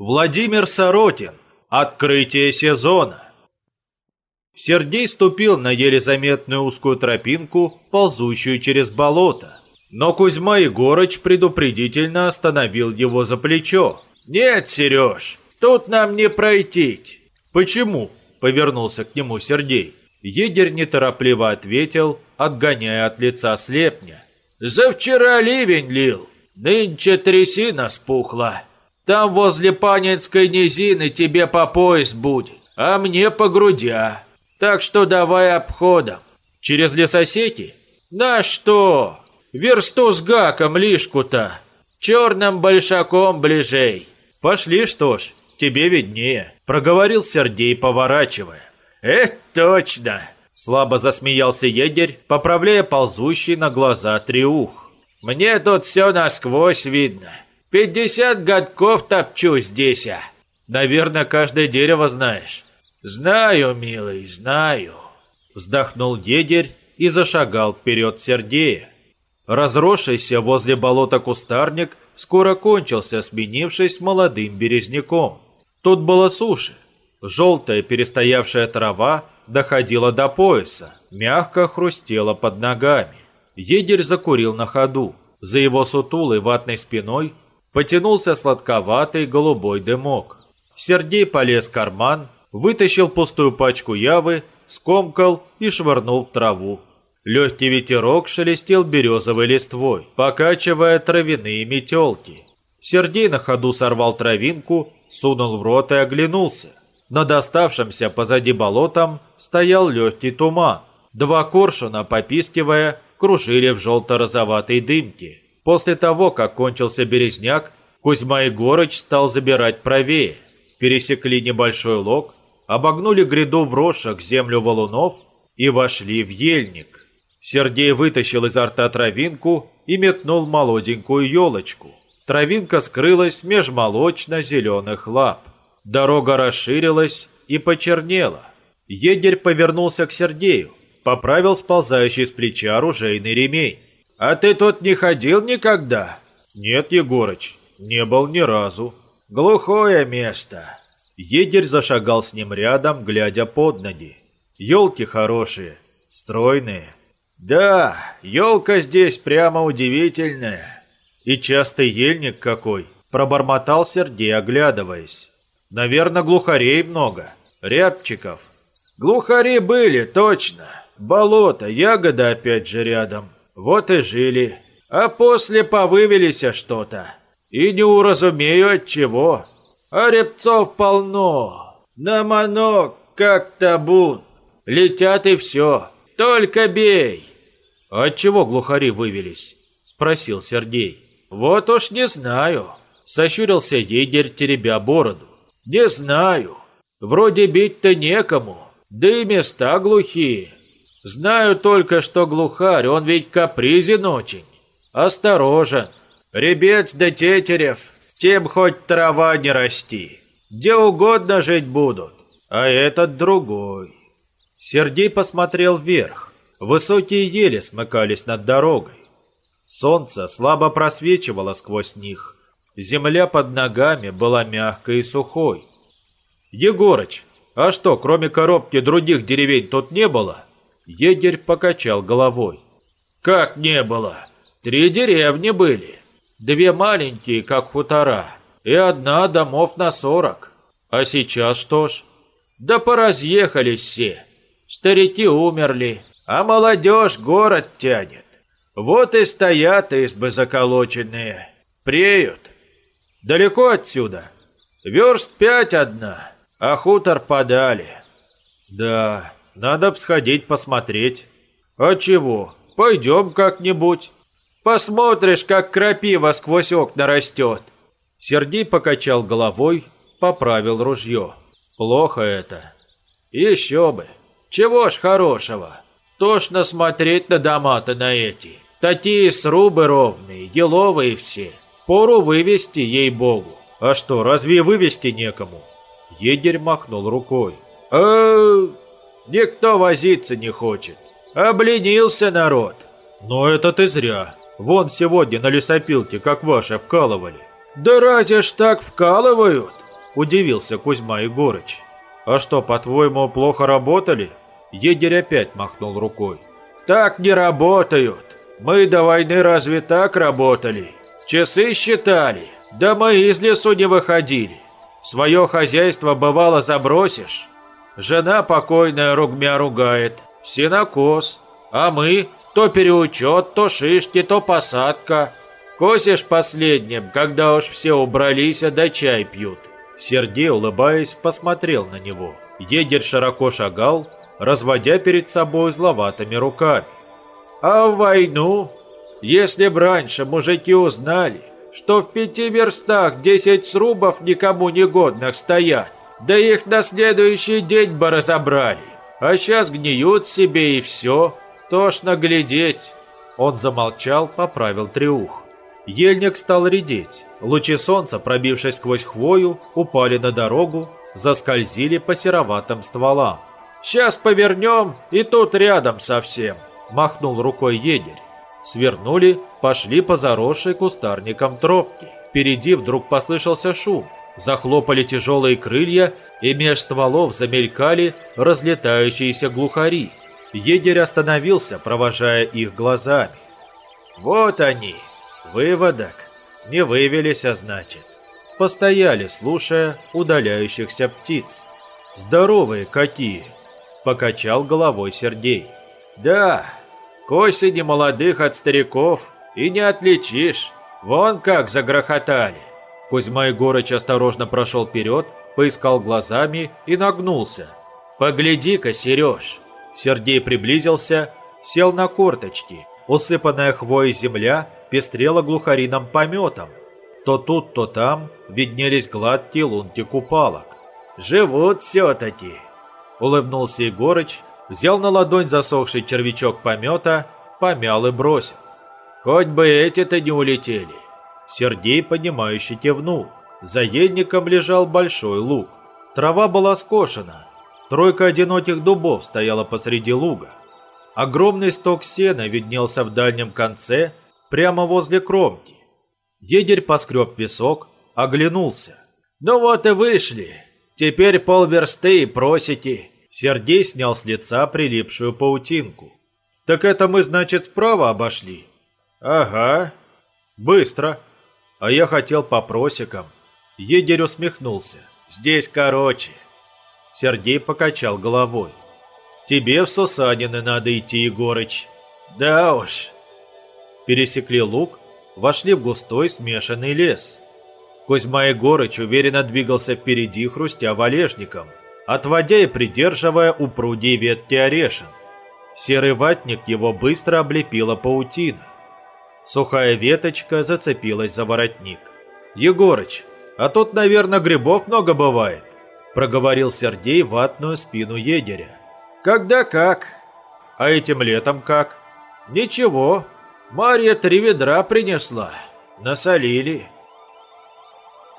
Владимир Соротин. Открытие сезона. Сергей ступил на еле заметную узкую тропинку, ползущую через болото. Но Кузьма Егорыч предупредительно остановил его за плечо. «Нет, Сереж, тут нам не пройти». «Почему?» – повернулся к нему Сергей. Егерь неторопливо ответил, отгоняя от лица слепня. «За вчера ливень лил, нынче трясина спухла». Там возле Панинской низины тебе по пояс будет, а мне по грудя. Так что давай обходом. Через лесосети? На что? Версту с гаком лишку-то. Черным большаком ближей. Пошли, что ж, тебе виднее, проговорил Сергей, поворачивая. Это точно. Слабо засмеялся егерь, поправляя ползущий на глаза триух. Мне тут все насквозь видно. Пятьдесят годков топчу здесь, а. Наверное, каждое дерево знаешь. Знаю, милый, знаю. Вздохнул егерь и зашагал вперед Сергея. Разросшийся возле болота кустарник скоро кончился, сменившись молодым березняком. Тут было суше. Желтая перестоявшая трава доходила до пояса, мягко хрустела под ногами. Егерь закурил на ходу. За его сутулой ватной спиной потянулся сладковатый голубой дымок. Сергей полез в карман, вытащил пустую пачку явы, скомкал и швырнул в траву. Легкий ветерок шелестел березовой листвой, покачивая травяные метелки. Сергей на ходу сорвал травинку, сунул в рот и оглянулся. Над оставшимся позади болотом стоял легкий туман. Два коршуна, попискивая, кружили в желто-розоватой дымке. После того, как кончился березняк, Кузьма Егорыч стал забирать правее. Пересекли небольшой лог, обогнули гряду вросших землю валунов и вошли в ельник. Сергей вытащил изо рта травинку и метнул молоденькую елочку. Травинка скрылась меж молочно-зеленых лап. Дорога расширилась и почернела. Егерь повернулся к Сергею, поправил сползающий с плеча оружейный ремень. «А ты тут не ходил никогда?» «Нет, Егорыч, не был ни разу». «Глухое место». Егерь зашагал с ним рядом, глядя под ноги. Елки хорошие, стройные. «Да, елка здесь прямо удивительная». «И частый ельник какой!» – пробормотал Сергей, оглядываясь. «Наверное, глухарей много, рябчиков». «Глухари были, точно. Болото, ягода опять же рядом». Вот и жили. А после повывелись что-то. И не уразумею от чего. А репцов полно. На манок, как табун. Летят и все. Только бей. А от чего глухари вывелись? Спросил Сергей. Вот уж не знаю. Сощурился егерь, теребя бороду. Не знаю. Вроде бить-то некому. Да и места глухие. Знаю только, что глухарь, он ведь капризен очень. Осторожен. Ребец да тетерев, тем хоть трава не расти. Где угодно жить будут, а этот другой. Сергей посмотрел вверх. Высокие ели смыкались над дорогой. Солнце слабо просвечивало сквозь них. Земля под ногами была мягкой и сухой. «Егорыч, а что, кроме коробки других деревень тут не было?» Егерь покачал головой. «Как не было? Три деревни были. Две маленькие, как хутора, и одна домов на сорок. А сейчас что ж? Да поразъехались все. Старики умерли, а молодежь город тянет. Вот и стоят избы заколоченные, преют. Далеко отсюда? Верст пять одна, а хутор подали. Да, надо б сходить посмотреть. А чего? Пойдем как-нибудь. Посмотришь, как крапива сквозь окна растет. Сергей покачал головой, поправил ружье. Плохо это. Еще бы. Чего ж хорошего? Тошно смотреть на дома-то на эти. Такие срубы ровные, еловые все. Пору вывести, ей-богу. А что, разве вывести некому? Егерь махнул рукой. э Никто возиться не хочет. Обленился народ. Но это ты зря. Вон сегодня на лесопилке, как ваши, вкалывали. Да разве ж так вкалывают? – удивился Кузьма Егорыч. «А что, по-твоему, плохо работали?» Егерь опять махнул рукой. «Так не работают. Мы до войны разве так работали? Часы считали, да мы из лесу не выходили. Свое хозяйство бывало забросишь. Жена покойная ругмя ругает, сенокос, а мы то переучет, то шишки, то посадка. Косишь последним, когда уж все убрались, а да чай пьют. Сергей, улыбаясь, посмотрел на него. Егерь широко шагал, разводя перед собой зловатыми руками. А в войну, если б раньше мужики узнали, что в пяти верстах десять срубов никому не годных стоят, да их на следующий день бы разобрали. А сейчас гниют себе и все, тошно глядеть. Он замолчал, поправил треух. Ельник стал редеть. Лучи солнца, пробившись сквозь хвою, упали на дорогу, заскользили по сероватым стволам. «Сейчас повернем, и тут рядом совсем», – махнул рукой егерь. Свернули, пошли по заросшей кустарникам тропке. Впереди вдруг послышался шум. Захлопали тяжелые крылья, и меж стволов замелькали разлетающиеся глухари. Егерь остановился, провожая их глазами. «Вот они!» Выводок. Не вывелись, а значит. Постояли, слушая удаляющихся птиц. Здоровые какие! Покачал головой Сергей. Да, к осени молодых от стариков и не отличишь. Вон как загрохотали. Кузьма Егорыч осторожно прошел вперед, поискал глазами и нагнулся. «Погляди-ка, Сереж!» Сергей приблизился, сел на корточки. Усыпанная хвоей земля пестрела глухариным пометом. То тут, то там виднелись гладкие лунки купалок. «Живут все-таки!» Улыбнулся Егорыч, взял на ладонь засохший червячок помета, помял и бросил. «Хоть бы эти-то не улетели!» Сергей, понимающе кивнул. За ельником лежал большой луг. Трава была скошена. Тройка одиноких дубов стояла посреди луга. Огромный сток сена виднелся в дальнем конце, прямо возле кромки. Егерь поскреб песок, оглянулся. «Ну вот и вышли. Теперь полверсты и просите». Сергей снял с лица прилипшую паутинку. «Так это мы, значит, справа обошли?» «Ага». «Быстро. А я хотел по просекам». Егерь усмехнулся. «Здесь короче». Сергей покачал головой. «Тебе в Сусанины надо идти, Егорыч». «Да уж, пересекли луг, вошли в густой смешанный лес. Кузьма Егорыч уверенно двигался впереди, хрустя валежником, отводя и придерживая упругие ветки орешин. Серый ватник его быстро облепила паутина. Сухая веточка зацепилась за воротник. «Егорыч, а тут, наверное, грибов много бывает», проговорил Сергей ватную спину егеря. «Когда как? А этим летом как?» «Ничего, Марья три ведра принесла. Насолили.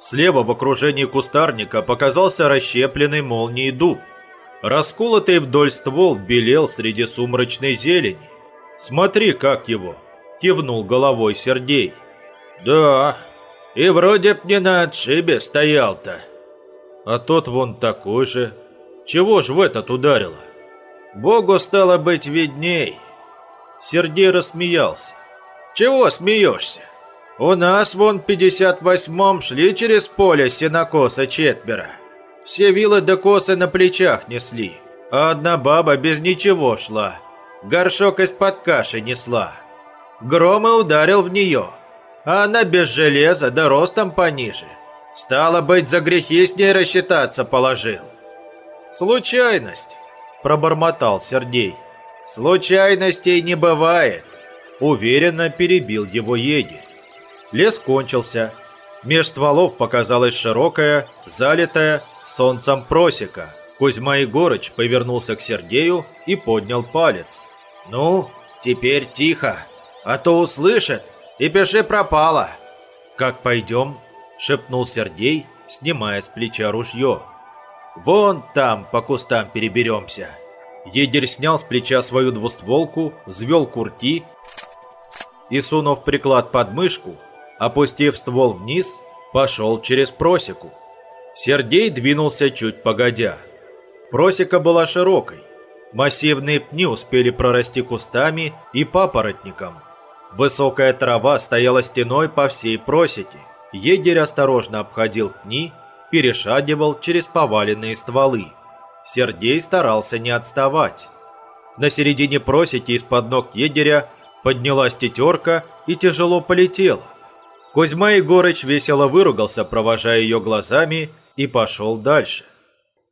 Слева в окружении кустарника показался расщепленный молнией дуб. Расколотый вдоль ствол белел среди сумрачной зелени. «Смотри, как его!» – кивнул головой Сергей. «Да, и вроде б не на отшибе стоял-то». «А тот вон такой же. Чего ж в этот ударило?» «Богу стало быть видней». Сергей рассмеялся. Чего смеешься? У нас вон в 58-м шли через поле сенокоса четверо. Все вилы да косы на плечах несли, а одна баба без ничего шла. Горшок из-под каши несла. Гром и ударил в нее, она без железа да ростом пониже. Стало быть, за грехи с ней рассчитаться положил. «Случайность», – пробормотал Сергей. «Случайностей не бывает. Уверенно перебил его егерь. Лес кончился. Меж стволов показалась широкая, залитая солнцем просека. Кузьма Егорыч повернулся к Сергею и поднял палец. «Ну, теперь тихо, а то услышат, и пиши пропало». «Как пойдем?» – шепнул Сергей, снимая с плеча ружье. «Вон там по кустам переберемся». Егерь снял с плеча свою двустволку, взвел курти и, сунув приклад под мышку, опустив ствол вниз, пошел через просеку. Сергей двинулся чуть погодя. Просека была широкой. Массивные пни успели прорасти кустами и папоротником. Высокая трава стояла стеной по всей просеке. Егерь осторожно обходил пни, перешагивал через поваленные стволы. Сергей старался не отставать. На середине просеки из-под ног егеря поднялась тетерка и тяжело полетела. Кузьма Егорыч весело выругался, провожая ее глазами, и пошел дальше.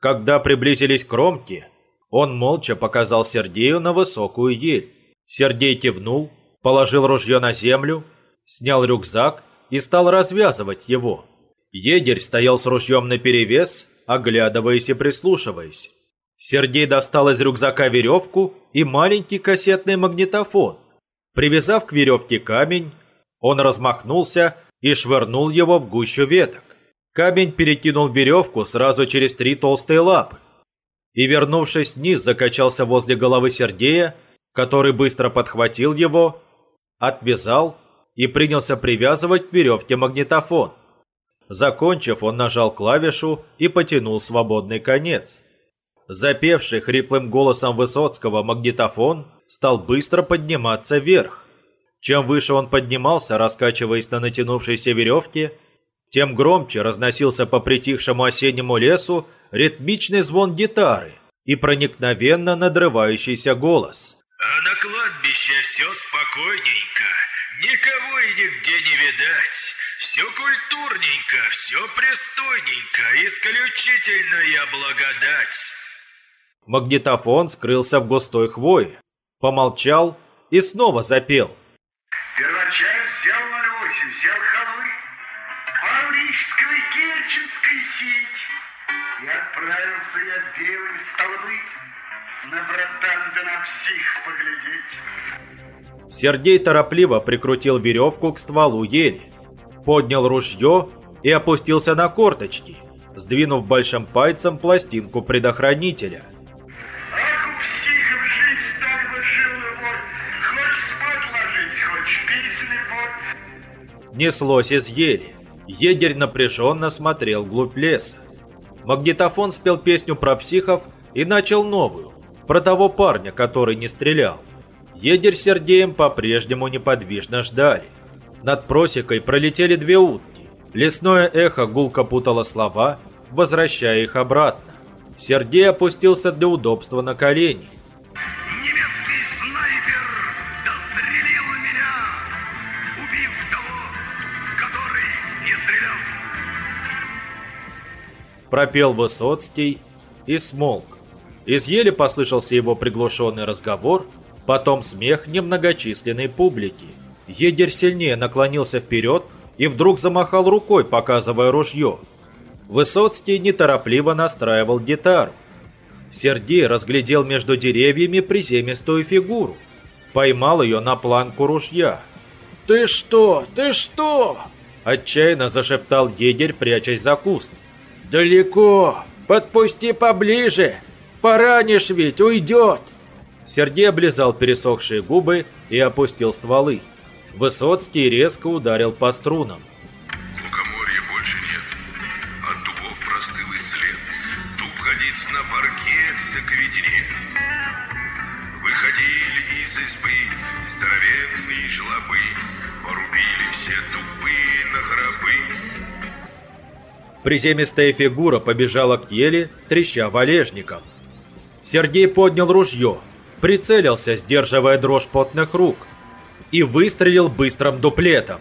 Когда приблизились к кромке, он молча показал Сергею на высокую ель. Сергей кивнул, положил ружье на землю, снял рюкзак и стал развязывать его. Егерь стоял с ружьем наперевес, оглядываясь и прислушиваясь. Сергей достал из рюкзака веревку и маленький кассетный магнитофон. Привязав к веревке камень, он размахнулся и швырнул его в гущу веток. Камень перекинул веревку сразу через три толстые лапы. И, вернувшись вниз, закачался возле головы Сергея, который быстро подхватил его, отвязал и принялся привязывать к веревке магнитофон. Закончив, он нажал клавишу и потянул свободный конец. Запевший хриплым голосом Высоцкого магнитофон стал быстро подниматься вверх. Чем выше он поднимался, раскачиваясь на натянувшейся веревке, тем громче разносился по притихшему осеннему лесу ритмичный звон гитары и проникновенно надрывающийся голос. «А на кладбище все спокойненько, никого и нигде не видать. Все культурненько, все пристойненько, исключительная благодать». Магнитофон скрылся в густой хвое, помолчал и снова запел – Первачаев взял 08, взял халуй, Павлического и Керченской сеть. И отправился я белым столбы на братан да на псих поглядеть. Сергей торопливо прикрутил веревку к стволу ели, поднял ружье и опустился на корточки, сдвинув большим пальцем пластинку предохранителя – неслось из ели. Егерь напряженно смотрел вглубь леса. Магнитофон спел песню про психов и начал новую, про того парня, который не стрелял. Егерь с Сергеем по-прежнему неподвижно ждали. Над просекой пролетели две утки. Лесное эхо гулко путало слова, возвращая их обратно. Сергей опустился для удобства на колени. пропел Высоцкий и смолк. Из ели послышался его приглушенный разговор, потом смех немногочисленной публики. Егерь сильнее наклонился вперед и вдруг замахал рукой, показывая ружье. Высоцкий неторопливо настраивал гитару. Сергей разглядел между деревьями приземистую фигуру. Поймал ее на планку ружья. «Ты что? Ты что?» Отчаянно зашептал егерь, прячась за куст. «Далеко! Подпусти поближе! Поранишь ведь, уйдет!» Сергей облизал пересохшие губы и опустил стволы. Высоцкий резко ударил по струнам. Лукоморья больше нет. От дубов простыл и след. Дуб годится на паркет, так ведь нет. Выходили из избы здоровенные жлобы, порубили все дубы на гробы. Приземистая фигура побежала к еле, треща валежником. Сергей поднял ружье, прицелился, сдерживая дрожь потных рук, и выстрелил быстрым дуплетом.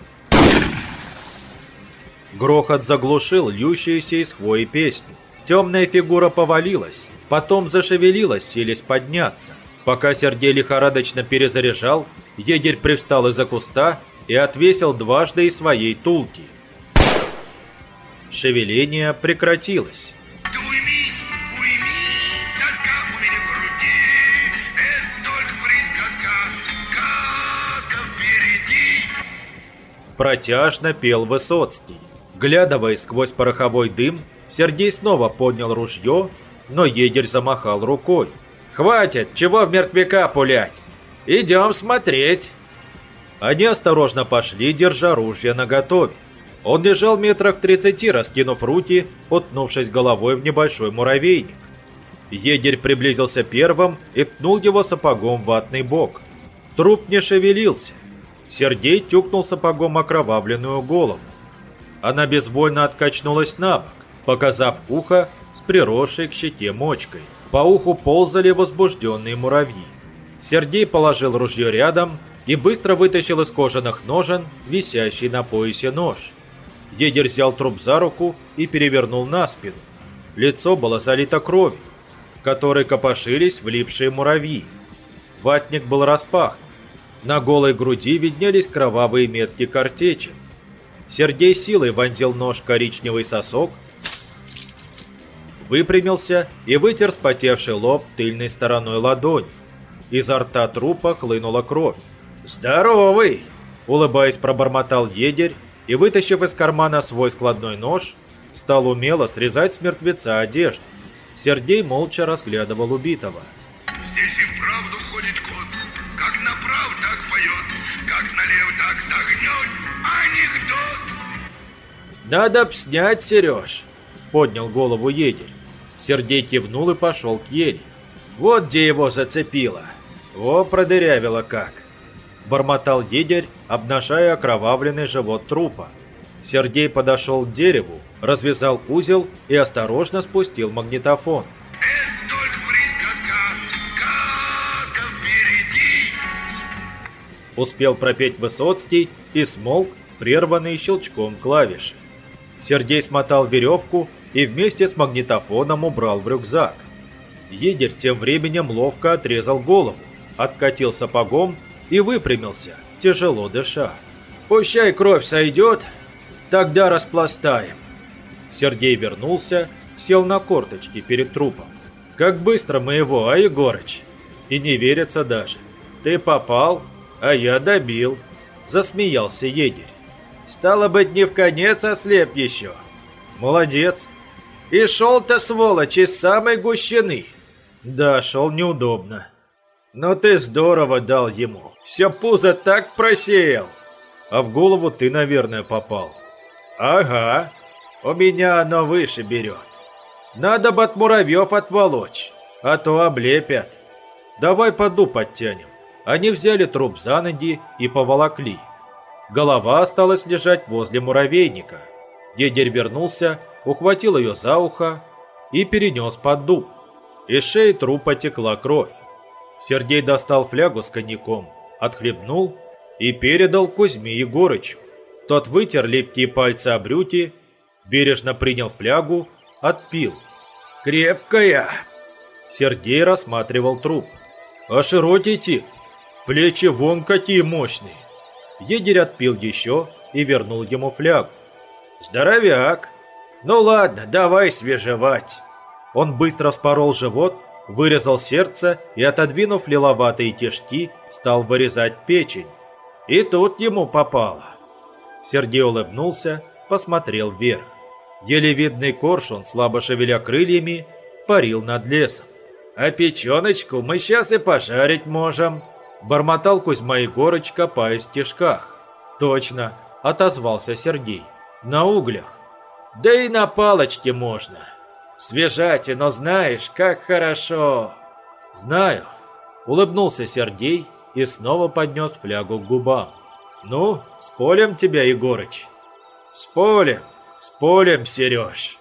Грохот заглушил льющуюся из хвои песню. Темная фигура повалилась, потом зашевелилась, силясь подняться. Пока Сергей лихорадочно перезаряжал, егерь привстал из-за куста и отвесил дважды из своей тулки – Шевеление прекратилось. Протяжно пел Высоцкий. Вглядываясь сквозь пороховой дым, Сергей снова поднял ружье, но егерь замахал рукой. «Хватит, чего в мертвяка пулять? Идем смотреть!» Они осторожно пошли, держа ружья наготове. Он лежал метрах тридцати, раскинув руки, утнувшись головой в небольшой муравейник. Егерь приблизился первым и ткнул его сапогом в ватный бок. Труп не шевелился. Сергей тюкнул сапогом окровавленную голову. Она безвольно откачнулась на бок, показав ухо с приросшей к щеке мочкой. По уху ползали возбужденные муравьи. Сергей положил ружье рядом и быстро вытащил из кожаных ножен висящий на поясе нож. Егерь взял труп за руку и перевернул на спину. Лицо было залито кровью, которой копошились влипшие муравьи. Ватник был распахнут. На голой груди виднелись кровавые метки картечи. Сергей силой вонзил нож коричневый сосок, выпрямился и вытер спотевший лоб тыльной стороной ладони. Изо рта трупа хлынула кровь. «Здоровый!» – улыбаясь, пробормотал егерь и, вытащив из кармана свой складной нож, стал умело срезать с мертвеца одежду. Сергей молча разглядывал убитого. Здесь и вправду ходит кот. Как направ, так поет. Как налево, так согнет. Анекдот. «Надо б снять, Сереж!» – поднял голову егерь. Сергей кивнул и пошел к еле. Вот где его зацепило. О, продырявило как. Бормотал егерь, обнажая окровавленный живот трупа. Сергей подошел к дереву, развязал узел и осторожно спустил магнитофон. Успел пропеть Высоцкий и смолк, прерванный щелчком клавиши. Сергей смотал веревку и вместе с магнитофоном убрал в рюкзак. Егерь тем временем ловко отрезал голову, откатил сапогом и выпрямился, тяжело дыша. «Пущай кровь сойдет, тогда распластаем». Сергей вернулся, сел на корточки перед трупом. «Как быстро мы его, а, Егорыч?» И не верится даже. «Ты попал, а я добил», – засмеялся егерь. «Стало быть, не в конец ослеп еще». «Молодец». «И шел-то, сволочь, из самой гущины». «Да, шел неудобно». «Но ты здорово дал ему. Все пузо так просеял». «А в голову ты, наверное, попал». «Ага. У меня оно выше берет. Надо бы от муравьев отволочь, а то облепят. Давай поду подтянем». Они взяли труп за ноги и поволокли. Голова осталась лежать возле муравейника. Егерь вернулся, ухватил ее за ухо и перенес под дуб. Из шеи трупа текла кровь. Сергей достал флягу с коньяком, отхлебнул и передал Кузьме Егорычу. Тот вытер липкие пальцы о брюки, бережно принял флягу, отпил. «Крепкая!» Сергей рассматривал труп. «А широкий тип, плечи вон какие мощные!» Егерь отпил еще и вернул ему флягу. «Здоровяк! Ну ладно, давай свежевать!» Он быстро спорол живот, вырезал сердце и, отодвинув лиловатые тишки, стал вырезать печень. И тут ему попало. Сергей улыбнулся, посмотрел вверх. Еле видный коршун, слабо шевеля крыльями, парил над лесом. «А печеночку мы сейчас и пожарить можем», – бормотал Кузьма Егорыч, копаясь в тишках. «Точно», – отозвался Сергей. «На углях». «Да и на палочке можно. Свежать, но знаешь, как хорошо». «Знаю», – улыбнулся Сергей и снова поднес флягу к губам. «Ну, с полем тебя, Егорыч?» «С полем, с полем, Сереж!»